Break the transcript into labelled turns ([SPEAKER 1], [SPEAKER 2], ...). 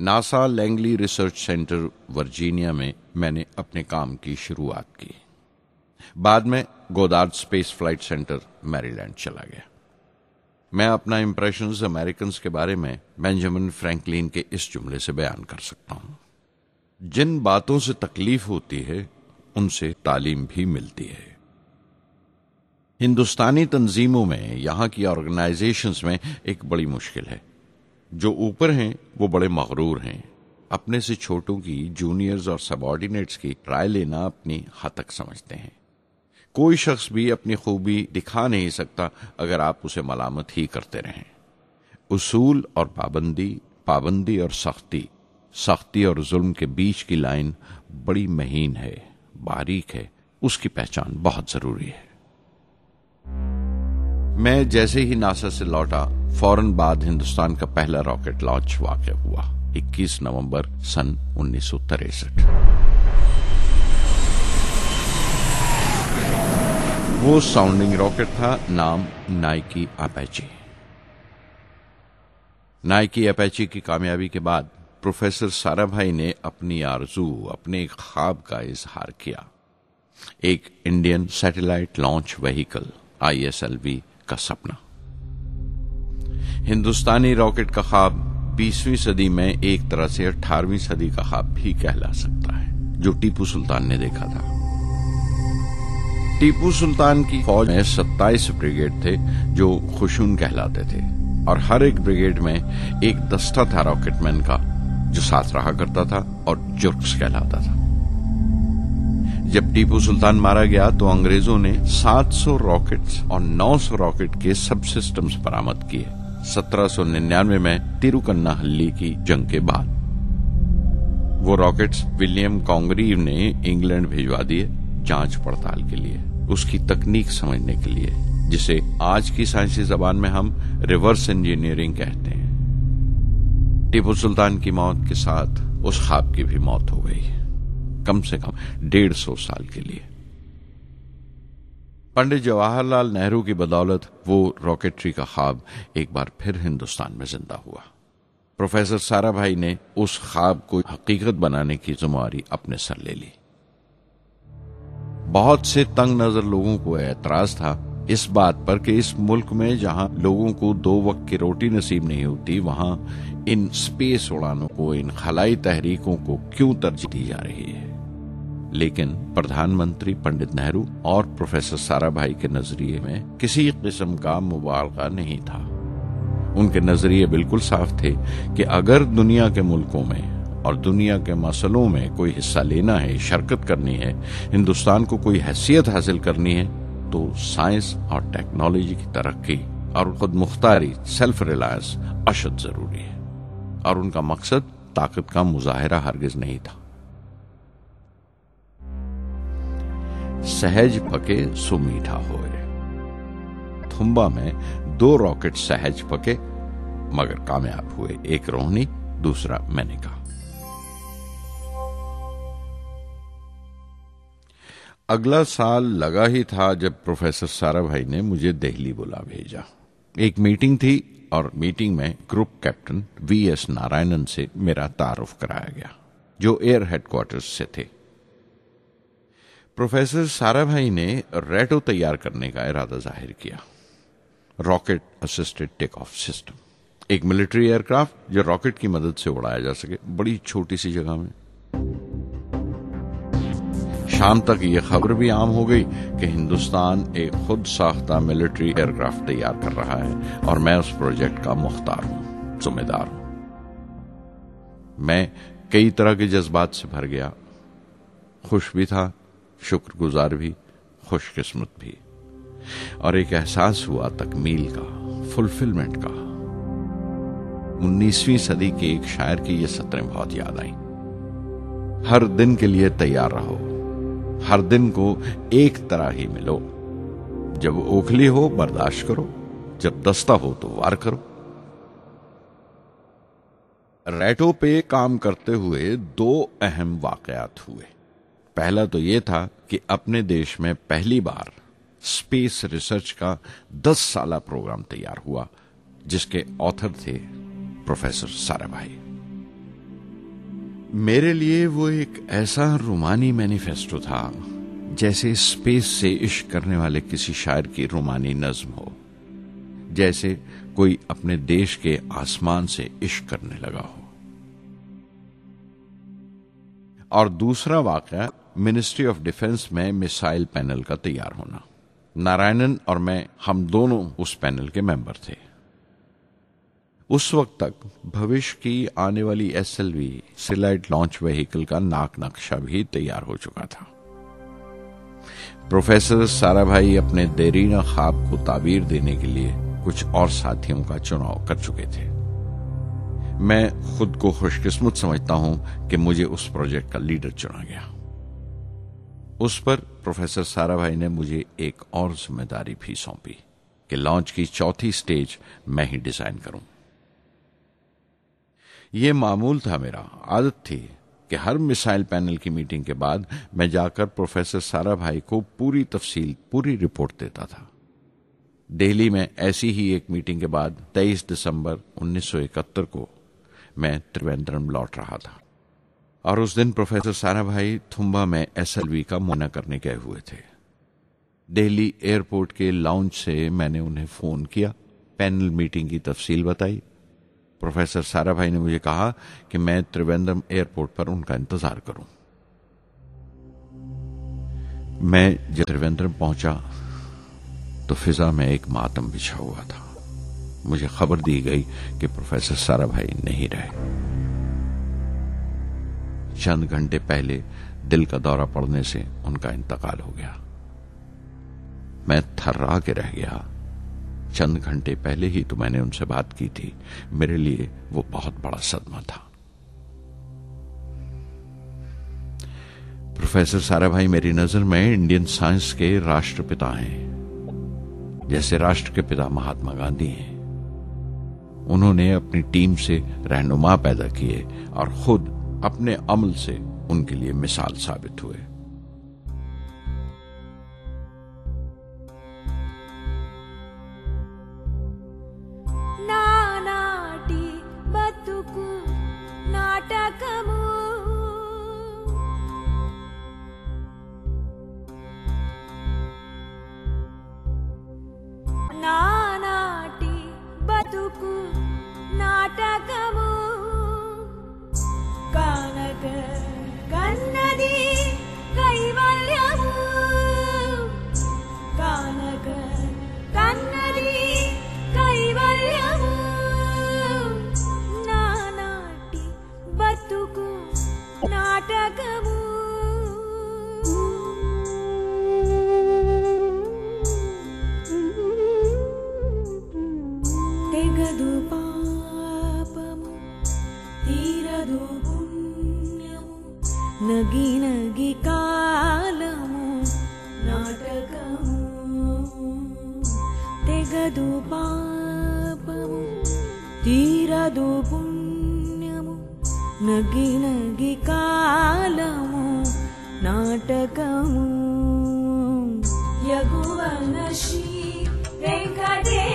[SPEAKER 1] NASA Langley research center, Virginia में मैंने अपने काम की शुरुआत की। बाद में Goddard space flight center, Maryland चला गया। मैं अपना इंप्रेशन अमेरिकन के बारे में बेंजामिन फ्रैंकलिन के इस जुमले से बयान कर सकता हूँ। जिन बातों से तकलीफ़ होती है, उनसे तालीम भी मिलती है। हिंदुस्तानी तंजीमों में, यहाँ की ऑर्गेनाइजेशंस में एक बड़ी मुश्किल है। जो ऊपर हैं, वो बड़े मगरूर हैं। अपने से छोटों की जूनियर्स और सबॉर्डिनेट्स की राय लेना अपनी हद तक समझते हैं। कोई शख्स भी अपनी खूबी दिखा नहीं सकता अगर आप उसे मलामत ही करते रहें। उसूल और पाबंदी पाबंदी और सख्ती सख्ती और जुल्म के बीच की लाइन बड़ी महीन है, बारीक है, उसकी पहचान बहुत ज़रूरी है। मैं जैसे ही नासा से लौटा फ़ौरन बाद हिंदुस्तान का पहला रॉकेट लॉन्च वाक़ हुआ 21 नवंबर सन उन्नीस वो साउंडिंग रॉकेट था, नाम नाइकी अपैची नाइकी अपैची की कामयाबी के बाद प्रोफेसर साराभाई ने अपनी आरज़ू, अपने ख्वाब का इजहार किया। एक Indian satellite launch vehicle ISLV का सपना। हिंदुस्तानी रॉकेट का ख्वाब बीसवीं सदी में एक तरह से अठारहवीं सदी का ख्वाब भी कहला सकता है, जो टीपू सुल्तान ने देखा था। टीपू सुल्तान की फौज में सत्ताईस ब्रिगेड थे, जो खुशून कहलाते थे, और हर एक ब्रिगेड में एक दस्ता था रॉकेटमैन का, जो साथ रहा करता था और जुर्क्स कहलाता था। जब टीपू सुल्तान मारा गया तो अंग्रेज़ों ने 700 रॉकेट्स और 900 रॉकेट के सब सिस्टम्स बरामद किए। 1799 में तिरुकन्ना हल्ली की जंग के बाद। वो रॉकेट्स विलियम कांग्रीव ने इंग्लैंड भिजवा दिए जाँच पड़ताल के लिए, उसकी तकनीक समझने के लिए, जिसे आज की साइंसी जबान में हम रिवर्स इंजीनियरिंग कहते हैं। टीपू सुल्तान की मौत के साथ उस खाब की भी मौत हो गई, कम से कम डेढ़ सौ साल के लिए। पंडित जवाहरलाल नेहरू की बदौलत वो रॉकेटरी का ख्वाब एक बार फिर हिंदुस्तान में ज़िंदा हुआ। प्रोफेसर साराभाई ने उस ख्वाब को हकीकत बनाने की जिम्मेवारी अपने सर ले ली। बहुत से तंग नज़र लोगों को एतराज़ था इस बात पर कि इस मुल्क में जहाँ लोगों को दो वक्त की रोटी नसीब नहीं होती, वहाँ इन स्पेस उड़ानों को, इन खलाई तहरीकों को क्यों तरजीह दी जा रही है? लेकिन प्रधानमंत्री पंडित नेहरू और प्रोफेसर साराभाई के नज़रिए में किसी किस्म का मुबालका नहीं था। उनके नज़रिए बिल्कुल साफ़ थे कि अगर दुनिया के मुल्कों में और दुनिया के मसलों में कोई हिस्सा लेना है, शिरकत करनी है, हिंदुस्तान को कोई हैसियत हासिल करनी है तो साइंस और टेक्नोलॉजी की तरक्की और खुद मुख्तारी सेल्फ रिलायंस अशद ज़रूरी है। और उनका मकसद ताकत का मुजाहरा हरगिज नहीं था। सहज पके सुमीठा होए। थुम्बा में दो रॉकेट सहज पके, मगर कामयाब हुए। एक रोहनी दूसरा मैंने कहा अगला साल लगा ही था जब प्रोफेसर सारा भाई ने मुझे दिल्ली बुला भेजा। एक मीटिंग थी और मीटिंग में group captain V S Narayanan से मेरा तारुफ कराया गया, जो एयर हेडक्वार्टर्स से थे। प्रोफेसर साराभाई ने रेटो तैयार करने का इरादा ज़ाहिर किया। Rocket assisted take off system. एक मिलिट्री एयरक्राफ्ट जो रॉकेट की मदद से उड़ाया जा सके, बड़ी छोटी सी जगह में। शाम तक यह खबर भी आम हो गई कि हिंदुस्तान एक खुद साख्ता मिलिट्री एयरक्राफ्ट तैयार कर रहा है और मैं उस प्रोजेक्ट का मुख्तार हूँ, जिम्मेदार हूँ। मैं कई तरह के जज्बात से भर गया। खुश भी था शुक्रगुजार भी, खुशकिस्मत भी। और एक एहसास हुआ तकमील का फुलफिलमेंट का। उन्नीसवीं सदी के एक शायर की ये सत्रें बहुत याद आई। हर दिन के लिए तैयार रहो। हर दिन को एक तरह ही मिलो। जब ओखली हो, बर्दाश्त करो। जब दस्ता हो तो वार करो। रेटो पे काम करते हुए दो अहम वाकयात हुए। पहला तो यह था कि अपने देश में पहली बार स्पेस रिसर्च का दस साल प्रोग्राम तैयार हुआ, जिसके ऑथर थे प्रोफेसर साराभाई मेरे लिए वो एक ऐसा रोमानी मैनिफेस्टो था, जैसे स्पेस से इश्क करने वाले किसी शायर की रोमानी नज्म हो, जैसे कोई अपने देश के आसमान से इश्क करने लगा हो। और दूसरा वाक्य मिनिस्ट्री ऑफ़ डिफेंस में मिसाइल पैनल का तैयार होना। नारायणन और मैं, हम दोनों उस पैनल के मेंबर थे। उस वक्त तक भविष्य की आने वाली S SLV satellite launch vehicle का नाक नक्शा भी तैयार हो चुका था। प्रोफेसर सारा भाई अपने देरीना खाब को ताबीर देने के लिए कुछ और साथियों का चुनाव कर चुके थे। मैं खुद को खुशकिस्मत समझता हूँ कि मुझे उस प्रोजेक्ट का लीडर चुना गया। उस पर प्रोफेसर साराभाई ने मुझे एक और ज़िम्मेदारी भी सौंपी कि लॉन्च की चौथी स्टेज मैं ही डिज़ाइन करूँ। यह मामूल था मेरा, आदत थी कि हर मिसाइल पैनल की मीटिंग के बाद मैं जाकर प्रोफेसर साराभाई को पूरी तफसील, पूरी रिपोर्ट देता था। दिल्ली में ऐसी ही एक मीटिंग के बाद 23 दिसंबर 1971 को मैं त्रिवेंद्रम लौट रहा था। और उस दिन प्रोफेसर सारा भाई थुम्बा में एसएलवी का मुना करने गए हुए थे। दिल्ली एयरपोर्ट के लाउंज से मैंने उन्हें फ़ोन किया पैनल मीटिंग की तफसील बताई। प्रोफेसर सारा भाई ने मुझे कहा कि मैं त्रिवेंद्रम एयरपोर्ट पर उनका इंतज़ार करूँ। मैं जब त्रिवेंद्रम पहुँचा तो फिजा में एक मातम बिछा हुआ था। मुझे खबर दी गई कि प्रोफेसर सारा भाई नहीं रहे। चंद घंटे पहले दिल का दौरा पड़ने से उनका इंतकाल हो गया। मैं थर्रा के रह गया। चंद घंटे पहले ही तो मैंने उनसे बात की थी। मेरे लिए वो बहुत बड़ा सदमा था। प्रोफेसर सारा भाई, मेरी नज़र में इंडियन साइंस के राष्ट्रपिता हैं। जैसे राष्ट्र के पिता महात्मा गांधी हैं। उन्होंने अपनी टीम से रहनुमा पैदा किए और खुद अपने अमल से उनके लिए मिसाल साबित हुए।
[SPEAKER 2] गगन